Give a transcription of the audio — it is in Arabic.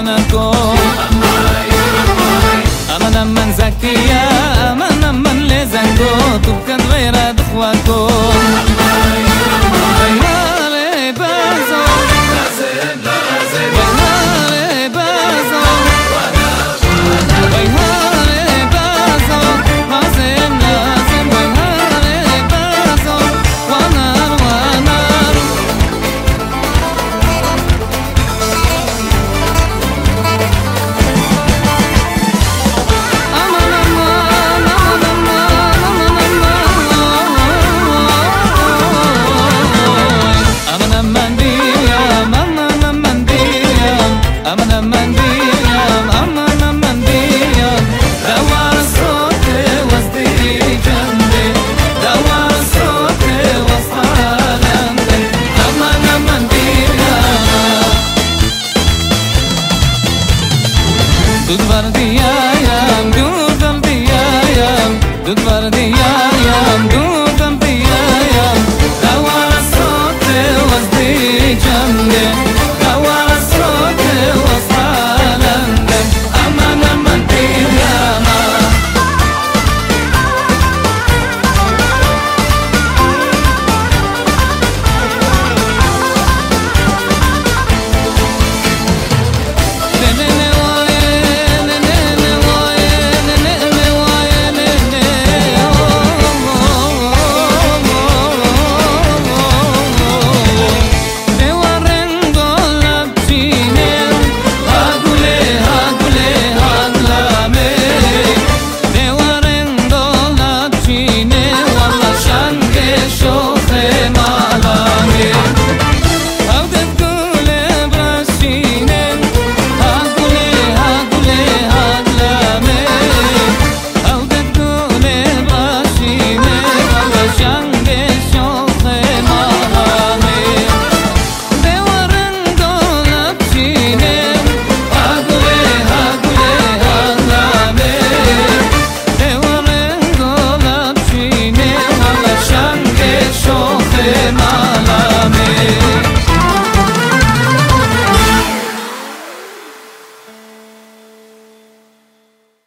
مكان أمنا من زكية أمنا من لزنكو تبكن غير دخوكو